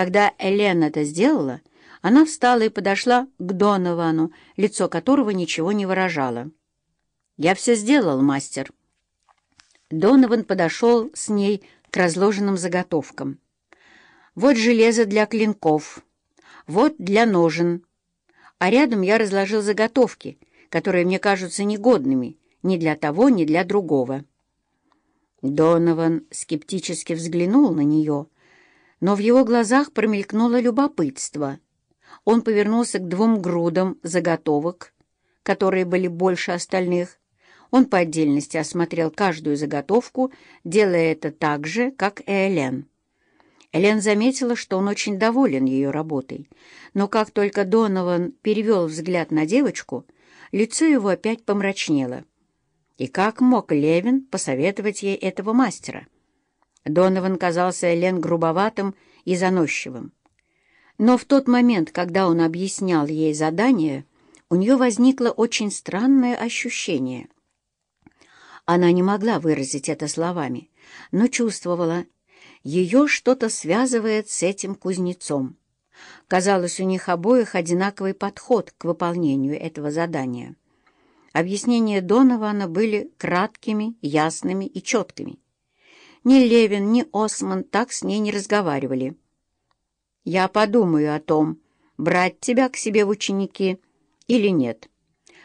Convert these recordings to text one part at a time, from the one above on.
Когда Элен это сделала, она встала и подошла к Доновану, лицо которого ничего не выражало. «Я все сделал, мастер». Донован подошел с ней к разложенным заготовкам. «Вот железо для клинков, вот для ножен, а рядом я разложил заготовки, которые мне кажутся негодными ни для того, ни для другого». Донован скептически взглянул на нее, но в его глазах промелькнуло любопытство. Он повернулся к двум грудам заготовок, которые были больше остальных. Он по отдельности осмотрел каждую заготовку, делая это так же, как и Элен. Элен заметила, что он очень доволен ее работой, но как только Донован перевел взгляд на девочку, лицо его опять помрачнело. И как мог Левин посоветовать ей этого мастера? Донован казался Элен грубоватым и заносчивым. Но в тот момент, когда он объяснял ей задание, у нее возникло очень странное ощущение. Она не могла выразить это словами, но чувствовала, ее что-то связывает с этим кузнецом. Казалось, у них обоих одинаковый подход к выполнению этого задания. Объяснения Донована были краткими, ясными и четкими. Ни Левин, ни Осман так с ней не разговаривали. «Я подумаю о том, брать тебя к себе в ученики или нет.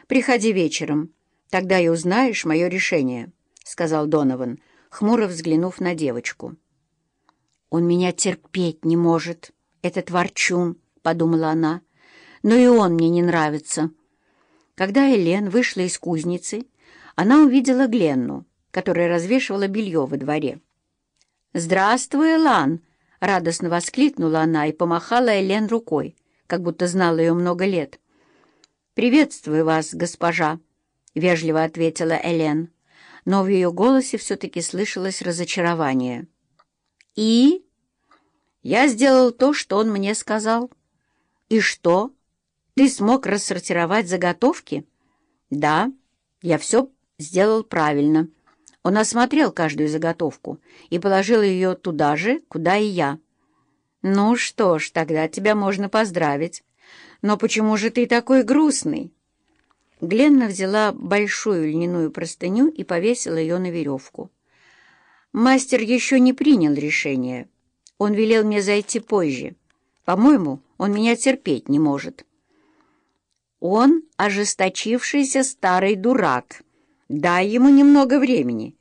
Приходи вечером, тогда и узнаешь мое решение», — сказал Донован, хмуро взглянув на девочку. «Он меня терпеть не может, этот ворчун», — подумала она, — «но и он мне не нравится». Когда Элен вышла из кузницы, она увидела Гленну, которая развешивала белье во дворе. «Здравствуй, Элан!» — радостно воскликнула она и помахала Элен рукой, как будто знала ее много лет. «Приветствую вас, госпожа!» — вежливо ответила Элен, но в ее голосе все-таки слышалось разочарование. «И?» «Я сделал то, что он мне сказал». «И что?» Ты смог рассортировать заготовки? Да, я все сделал правильно. Он осмотрел каждую заготовку и положил ее туда же, куда и я. Ну что ж, тогда тебя можно поздравить. Но почему же ты такой грустный? Гленна взяла большую льняную простыню и повесила ее на веревку. Мастер еще не принял решение. Он велел мне зайти позже. По-моему, он меня терпеть не может. Он ожесточившийся старый дурак. Дай ему немного времени.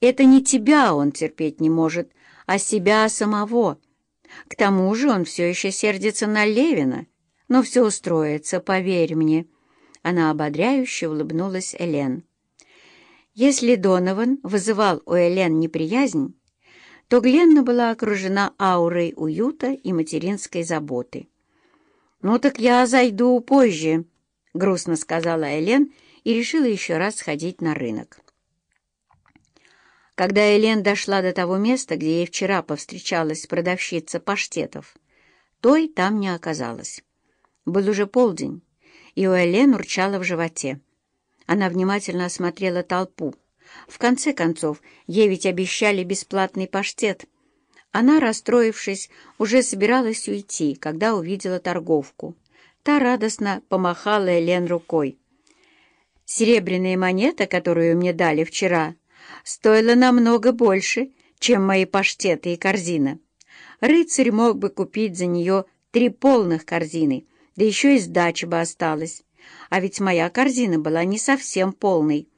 Это не тебя он терпеть не может, а себя самого. К тому же он все еще сердится на Левина. Но все устроится, поверь мне. Она ободряюще улыбнулась Элен. Если Донован вызывал у Элен неприязнь, то Гленна была окружена аурой уюта и материнской заботы. «Ну так я зайду позже», — грустно сказала Элен и решила еще раз сходить на рынок. Когда Элен дошла до того места, где ей вчера повстречалась продавщица паштетов, той там не оказалось. Был уже полдень, и у Элен урчала в животе. Она внимательно осмотрела толпу. В конце концов, ей ведь обещали бесплатный паштет — она, расстроившись, уже собиралась уйти, когда увидела торговку. Та радостно помахала Элен рукой. «Серебряная монета, которую мне дали вчера, стоила намного больше, чем мои паштеты и корзина. Рыцарь мог бы купить за нее три полных корзины, да еще и сдача бы осталась. А ведь моя корзина была не совсем полной».